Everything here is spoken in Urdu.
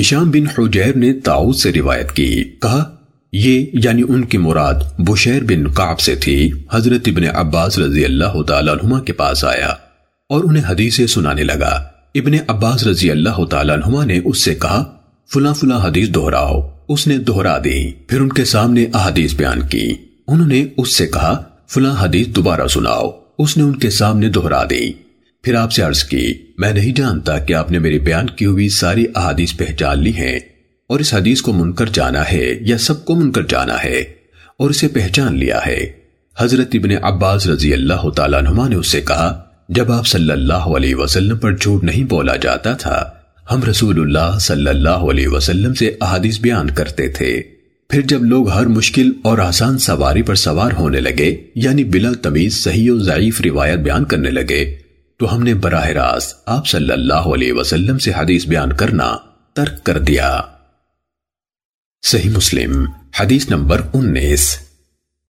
ہشام بن حجیر نے تاؤد سے روایت کی۔ کہا، یہ یعنی ان کی مراد بشیر بن قعب سے تھی۔ حضرت ابن عباس رضی اللہ تعالیٰ عنہ کے پاس آیا اور انہیں حدیثیں سنانے لگا۔ ابن عباس رضی اللہ تعالیٰ عنہ نے اس سے کہا، فلاں فلاں حدیث دہراؤ۔ اس نے دہرا دی، پھر ان کے سامنے احادیث بیان کی۔ انہوں نے اس سے کہا، فلاں حدیث دوبارہ سناؤ۔ اس نے ان کے سامنے دہرا دی۔ پھر آپ سے عرض کی میں نہیں جانتا کہ آپ نے میری بیان کی ہوئی ساری احادیث پہچان لی ہیں اور اس حدیث کو منکر جانا ہے یا سب کو منکر جانا ہے اور اسے پہچان لیا ہے۔ حضرت ابن عباس رضی اللہ تعالیٰ عنہ نے اس سے کہا، جب آپ صلی اللہ علیہ وسلم پر جھوٹ نہیں بولا جاتا تھا، ہم رسول اللہ صلی اللہ علیہ وسلم سے احادیث بیان کرتے تھے۔ پھر جب لوگ ہر مشکل اور آسان سواری پر سوار ہونے لگے یعنی بلا تمیز صحیح و ضعیف روایت بیان کرنے لگے تو ہم نے براہ راست آپ صلی اللہ علیہ وسلم سے حدیث بیان کرنا ترک کر دیا۔ صحیح مسلم، حدیث نمبر انیس۔